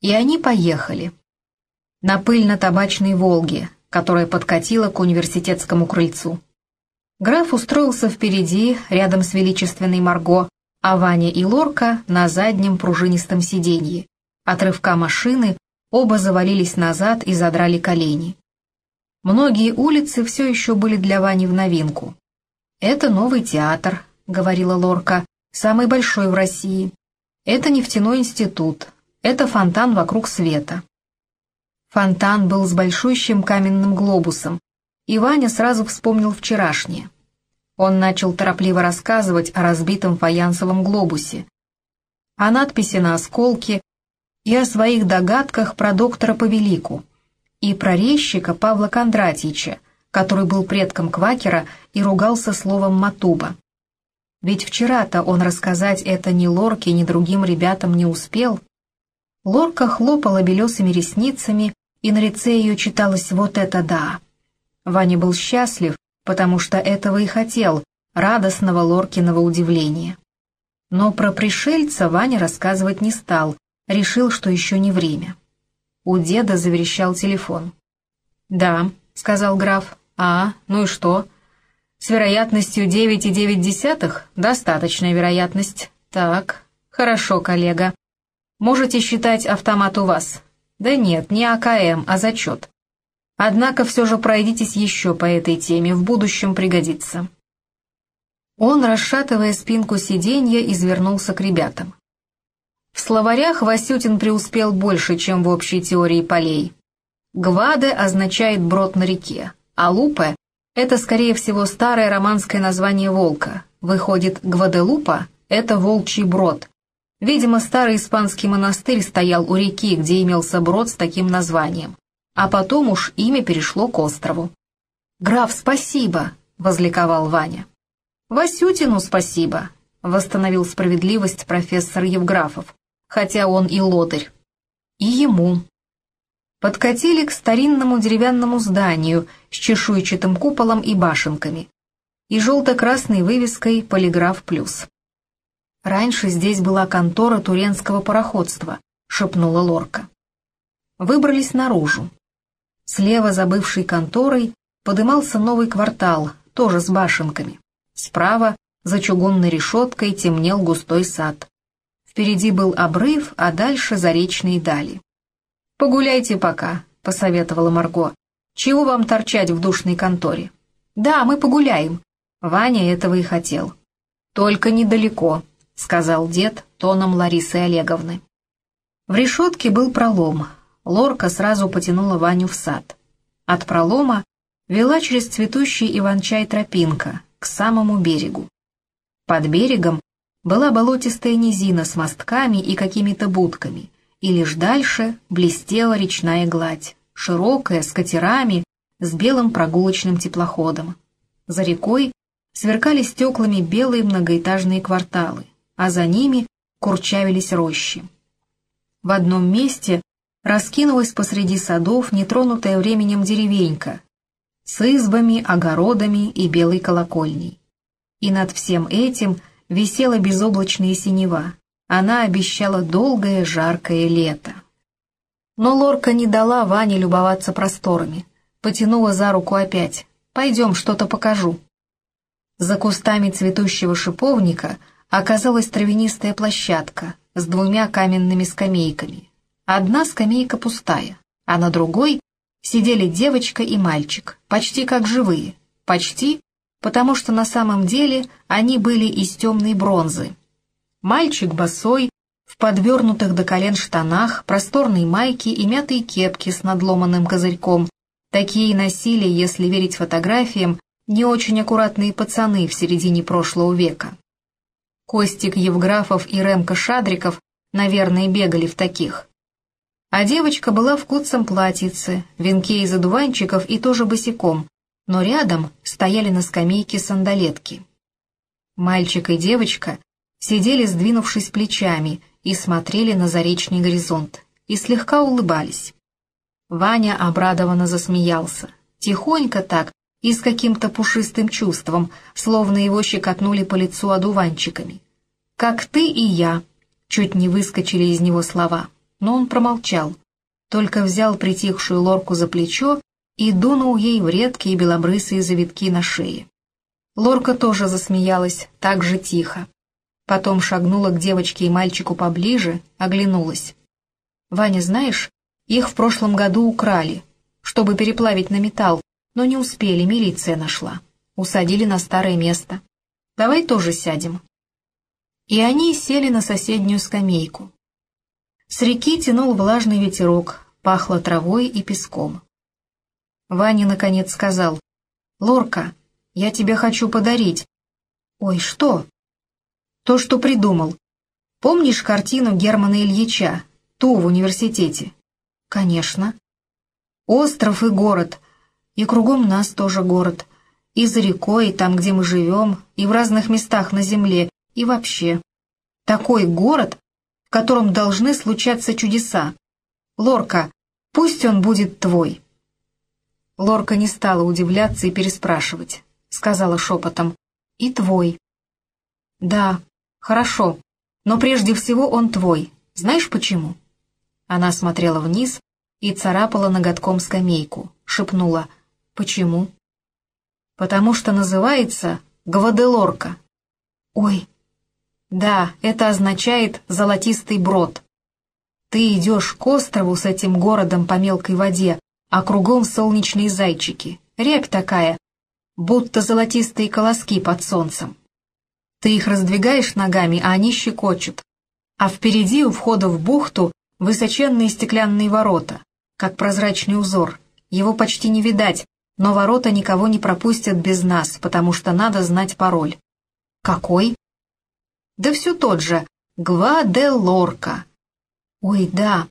И они поехали. На пыльно-табачной «Волге», которая подкатила к университетскому крыльцу. Граф устроился впереди, рядом с величественной Марго, а Ваня и Лорка на заднем пружинистом сиденье. От рывка машины оба завалились назад и задрали колени. Многие улицы все еще были для Вани в новинку. «Это новый театр», — говорила Лорка, — «самый большой в России. Это нефтяной институт, это фонтан вокруг света». Фонтан был с большущим каменным глобусом, и Ваня сразу вспомнил вчерашнее. Он начал торопливо рассказывать о разбитом фаянсовом глобусе, о надписи на осколке и о своих догадках про доктора Повелику, и про резчика Павла Кондратьича, который был предком квакера и ругался словом «матуба». Ведь вчера-то он рассказать это ни Лорке, ни другим ребятам не успел. Лорка хлопала белесыми ресницами, и на лице ее читалось «вот это да». Ваня был счастлив, потому что этого и хотел, радостного Лоркиного удивления. Но про пришельца Ваня рассказывать не стал, решил, что еще не время. У деда заверещал телефон. «Да», — сказал граф. «А, ну и что?» «С вероятностью 9,9 достаточная вероятность. Так, хорошо, коллега. Можете считать автомат у вас. Да нет, не АКМ, а зачет. Однако все же пройдитесь еще по этой теме, в будущем пригодится». Он, расшатывая спинку сиденья, извернулся к ребятам. В словарях Васютин преуспел больше, чем в общей теории полей. Гваде означает «брод на реке», а Лупе — это, скорее всего, старое романское название волка. Выходит, Гваделупа — это волчий брод. Видимо, старый испанский монастырь стоял у реки, где имелся брод с таким названием. А потом уж имя перешло к острову. «Граф, спасибо!» — возликовал Ваня. «Васютину спасибо!» — восстановил справедливость профессор Евграфов хотя он и лодырь. И ему. Подкатили к старинному деревянному зданию с чешуйчатым куполом и башенками и желто-красной вывеской «Полиграф плюс». «Раньше здесь была контора туренского пароходства», — шепнула Лорка. Выбрались наружу. Слева за бывшей конторой подымался новый квартал, тоже с башенками. Справа, за чугунной решеткой, темнел густой сад. Впереди был обрыв, а дальше заречные дали. «Погуляйте пока», — посоветовала Марго. «Чего вам торчать в душной конторе?» «Да, мы погуляем». Ваня этого и хотел. «Только недалеко», — сказал дед тоном Ларисы Олеговны. В решетке был пролом. Лорка сразу потянула Ваню в сад. От пролома вела через цветущий иван-чай тропинка к самому берегу. Под берегом была болотистая низина с мостками и какими-то будками, и лишь дальше блестела речная гладь, широкая, с катерами, с белым прогулочным теплоходом. За рекой сверкали стеклами белые многоэтажные кварталы, а за ними курчавились рощи. В одном месте раскинулась посреди садов нетронутая временем деревенька с избами, огородами и белой колокольней. И над всем этим – висела безоблачная синева. Она обещала долгое жаркое лето. Но Лорка не дала Ване любоваться просторами. Потянула за руку опять. «Пойдем, что-то покажу». За кустами цветущего шиповника оказалась травянистая площадка с двумя каменными скамейками. Одна скамейка пустая, а на другой сидели девочка и мальчик, почти как живые, почти, потому что на самом деле они были из темной бронзы. Мальчик босой, в подвернутых до колен штанах, просторной майке и мятой кепке с надломанным козырьком. Такие носили, если верить фотографиям, не очень аккуратные пацаны в середине прошлого века. Костик Евграфов и Ремка Шадриков, наверное, бегали в таких. А девочка была в куцом платьице, венке из одуванчиков и тоже босиком, но рядом стояли на скамейке сандалетки. Мальчик и девочка сидели, сдвинувшись плечами, и смотрели на заречный горизонт, и слегка улыбались. Ваня обрадованно засмеялся, тихонько так и с каким-то пушистым чувством, словно его щекотнули по лицу одуванчиками. «Как ты и я», — чуть не выскочили из него слова. но он промолчал, только взял притихшую лорку за плечо и дунул ей в редкие белобрысые завитки на шее. Лорка тоже засмеялась, так же тихо. Потом шагнула к девочке и мальчику поближе, оглянулась. «Ваня, знаешь, их в прошлом году украли, чтобы переплавить на металл, но не успели, милиция нашла. Усадили на старое место. Давай тоже сядем». И они сели на соседнюю скамейку. С реки тянул влажный ветерок, пахло травой и песком. Ваня наконец сказал, «Лорка, я тебе хочу подарить». «Ой, что?» «То, что придумал. Помнишь картину Германа Ильича ту в университете?» «Конечно». «Остров и город. И кругом нас тоже город. И за рекой, и там, где мы живем, и в разных местах на земле, и вообще. Такой город, в котором должны случаться чудеса. Лорка, пусть он будет твой». Лорка не стала удивляться и переспрашивать. Сказала шепотом. «И твой». «Да, хорошо, но прежде всего он твой. Знаешь почему?» Она смотрела вниз и царапала ноготком скамейку, шепнула «Почему?» «Потому что называется Гваделорка». «Ой!» «Да, это означает «золотистый брод». Ты идешь к острову с этим городом по мелкой воде, а кругом солнечные зайчики. Рябь такая, будто золотистые колоски под солнцем. Ты их раздвигаешь ногами, а они щекочут. А впереди у входа в бухту Высоченные стеклянные ворота, как прозрачный узор. Его почти не видать, но ворота никого не пропустят без нас, потому что надо знать пароль. Какой? Да все тот же. Гваделорка. Ой, да.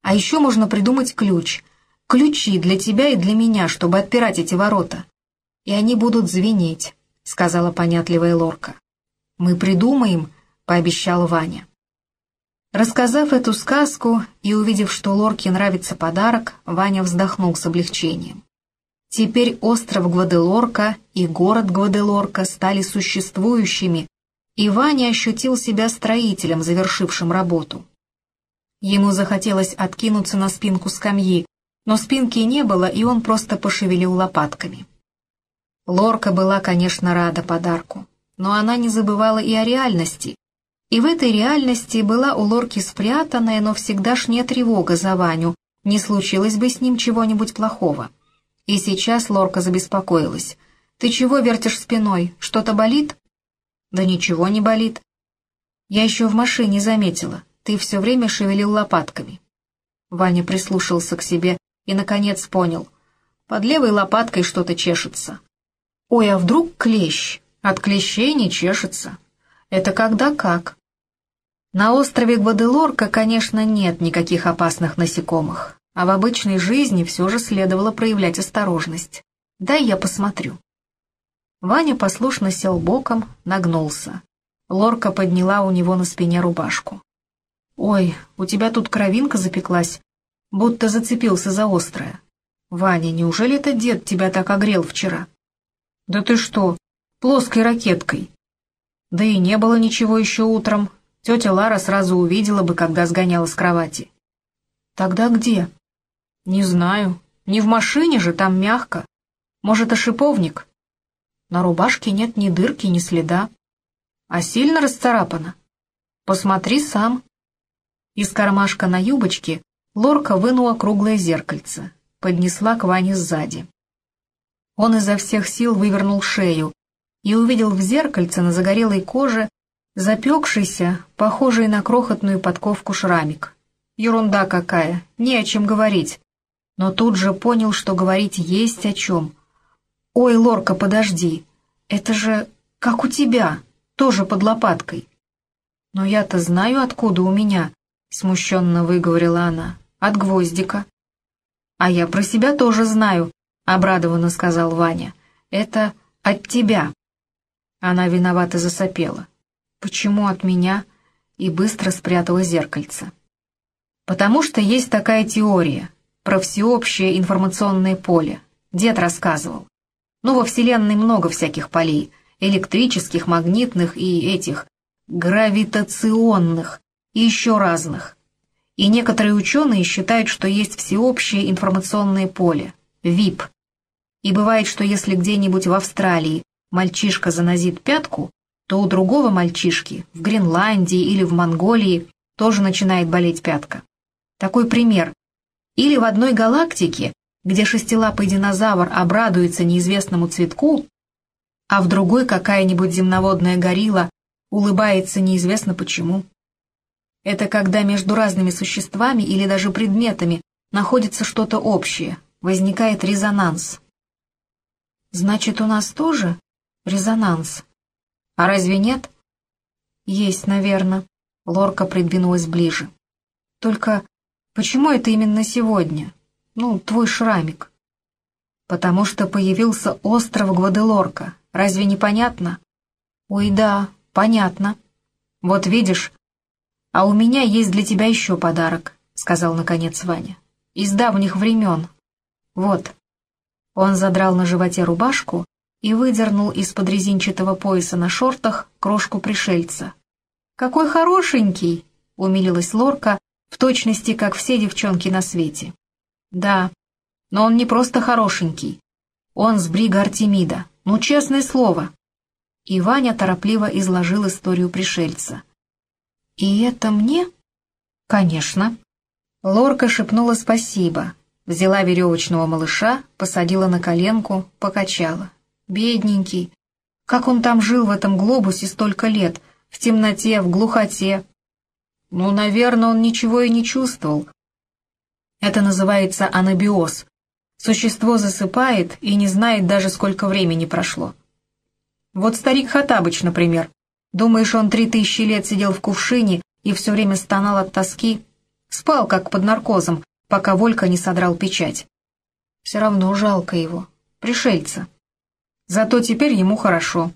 А еще можно придумать ключ. Ключи для тебя и для меня, чтобы отпирать эти ворота. И они будут звенеть, сказала понятливая Лорка. Мы придумаем, пообещал Ваня. Рассказав эту сказку и увидев, что Лорке нравится подарок, Ваня вздохнул с облегчением. Теперь остров Гваделорка и город Гваделорка стали существующими, и Ваня ощутил себя строителем, завершившим работу. Ему захотелось откинуться на спинку скамьи, но спинки не было, и он просто пошевелил лопатками. Лорка была, конечно, рада подарку, но она не забывала и о реальности, и в этой реальности была у Лорки спрятанная, но всегдашняя тревога за Ваню, не случилось бы с ним чего-нибудь плохого. И сейчас Лорка забеспокоилась. «Ты чего вертишь спиной? Что-то болит?» «Да ничего не болит». «Я еще в машине заметила. Ты все время шевелил лопатками». Ваня прислушался к себе и, наконец, понял. Под левой лопаткой что-то чешется. «Ой, а вдруг клещ? От клещей не чешется». Это когда как. На острове Гваделорка, конечно, нет никаких опасных насекомых, а в обычной жизни все же следовало проявлять осторожность. Дай я посмотрю. Ваня послушно сел боком, нагнулся. Лорка подняла у него на спине рубашку. «Ой, у тебя тут кровинка запеклась, будто зацепился за острое. Ваня, неужели это дед тебя так огрел вчера?» «Да ты что, плоской ракеткой?» Да и не было ничего еще утром. Тетя Лара сразу увидела бы, когда сгоняла с кровати. Тогда где? Не знаю. Не в машине же, там мягко. Может, и шиповник? На рубашке нет ни дырки, ни следа. А сильно расцарапана? Посмотри сам. Из кармашка на юбочке Лорка вынула круглое зеркальце, поднесла к Ване сзади. Он изо всех сил вывернул шею, и увидел в зеркальце на загорелой коже запекшийся, похожий на крохотную подковку шрамик. Ерунда какая, не о чем говорить. Но тут же понял, что говорить есть о чем. «Ой, Лорка, подожди, это же как у тебя, тоже под лопаткой». «Но я-то знаю, откуда у меня», — смущенно выговорила она, — «от гвоздика». «А я про себя тоже знаю», — обрадованно сказал Ваня. «Это от тебя». Она виновато засопела. «Почему от меня?» и быстро спрятала зеркальце. «Потому что есть такая теория про всеобщее информационное поле. Дед рассказывал. Ну, во Вселенной много всяких полей, электрических, магнитных и этих, гравитационных, и еще разных. И некоторые ученые считают, что есть всеобщее информационное поле, ВИП. И бывает, что если где-нибудь в Австралии мальчишка занозит пятку, то у другого мальчишки в Гренландии или в Монголии тоже начинает болеть пятка. Такой пример. Или в одной галактике, где шестилапый динозавр обрадуется неизвестному цветку, а в другой какая-нибудь земноводная горилла улыбается неизвестно почему. Это когда между разными существами или даже предметами находится что-то общее, возникает резонанс. Значит, у нас тоже резонанс. А разве нет? Есть, наверное. Лорка придвинулась ближе. Только почему это именно сегодня? Ну, твой шрамик. Потому что появился остров Гваделорка. Разве не понятно? Ой, да, понятно. Вот видишь, «А у меня есть для тебя еще подарок», — сказал наконец Ваня. «Из давних времен. Вот». Он задрал на животе рубашку и выдернул из-под резинчатого пояса на шортах крошку пришельца. «Какой хорошенький!» — умилилась Лорка, в точности, как все девчонки на свете. «Да, но он не просто хорошенький. Он с брига Артемида, ну, честное слово». И Ваня торопливо изложил историю пришельца. «И это мне?» «Конечно». Лорка шепнула спасибо, взяла веревочного малыша, посадила на коленку, покачала. «Бедненький! Как он там жил в этом глобусе столько лет, в темноте, в глухоте?» «Ну, наверное, он ничего и не чувствовал. Это называется анабиоз. Существо засыпает и не знает даже, сколько времени прошло. Вот старик Хатабыч, например. Думаешь, он три тысячи лет сидел в кувшине и все время стонал от тоски? Спал, как под наркозом, пока Волька не содрал печать. Все равно жалко его, пришельца. Зато теперь ему хорошо.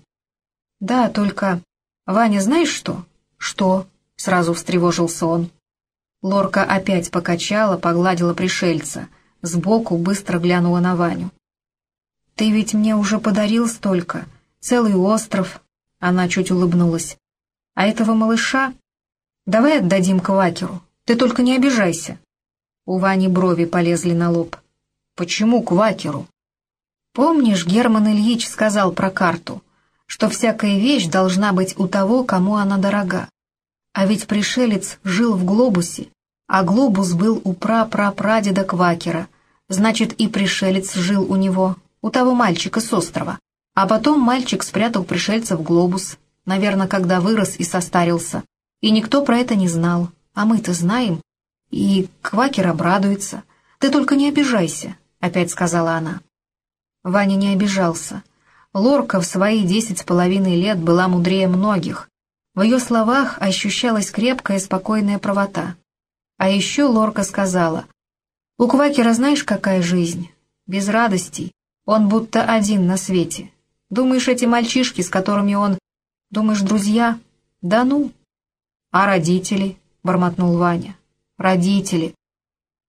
Да, только... Ваня, знаешь что? Что? Сразу встревожился он. Лорка опять покачала, погладила пришельца. Сбоку быстро глянула на Ваню. «Ты ведь мне уже подарил столько. Целый остров, она чуть улыбнулась. «А этого малыша? Давай отдадим Квакеру. Ты только не обижайся». У Вани брови полезли на лоб. «Почему Квакеру?» «Помнишь, Герман Ильич сказал про карту, что всякая вещь должна быть у того, кому она дорога. А ведь пришелец жил в глобусе, а глобус был у пра-пра-прадеда Квакера, значит, и пришелец жил у него, у того мальчика с острова. А потом мальчик спрятал пришельца в глобус, наверное, когда вырос и состарился. И никто про это не знал, а мы-то знаем. И Квакер обрадуется. «Ты только не обижайся», — опять сказала она. Ваня не обижался. Лорка в свои десять с половиной лет была мудрее многих. В ее словах ощущалась крепкая спокойная правота. А еще Лорка сказала, «У Квакера знаешь, какая жизнь? Без радостей. Он будто один на свете. Думаешь, эти мальчишки, с которыми он... Думаешь, друзья? Да ну. А родители? Бормотнул Ваня. Родители.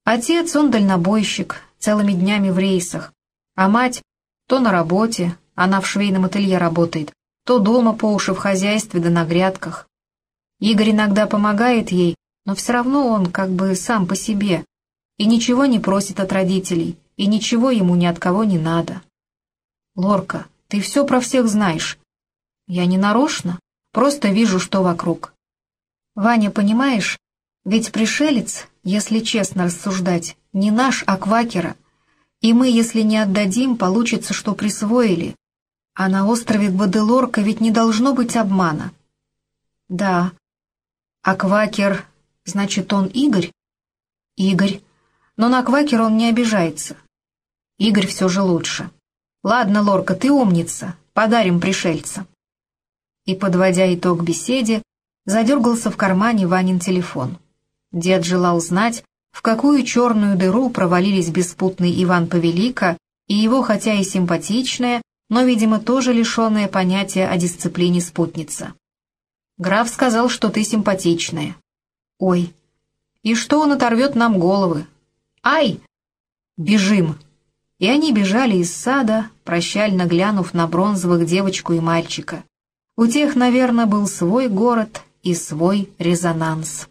Отец, он дальнобойщик, целыми днями в рейсах. А мать то на работе, она в швейном ателье работает, то дома по уши в хозяйстве да на грядках. Игорь иногда помогает ей, но все равно он как бы сам по себе и ничего не просит от родителей, и ничего ему ни от кого не надо. Лорка, ты все про всех знаешь. Я не нарочно, просто вижу, что вокруг. Ваня, понимаешь, ведь пришелец, если честно рассуждать, не наш, а квакера. И мы, если не отдадим, получится, что присвоили. А на острове Гваделорка ведь не должно быть обмана. Да. А квакер, значит, он Игорь? Игорь. Но на квакер он не обижается. Игорь все же лучше. «Ладно, Лорка, ты умница, подарим пришельца». И, подводя итог беседе, задергался в кармане Ванин телефон. Дед желал знать, в какую черную дыру провалились беспутный Иван Повелика и его, хотя и симпатичная, но, видимо, тоже лишенная понятия о дисциплине спутница. «Граф сказал, что ты симпатичная». «Ой, и что он оторвет нам головы?» «Ай! Бежим!» И они бежали из сада, прощально глянув на бронзовых девочку и мальчика. У тех, наверное, был свой город и свой резонанс.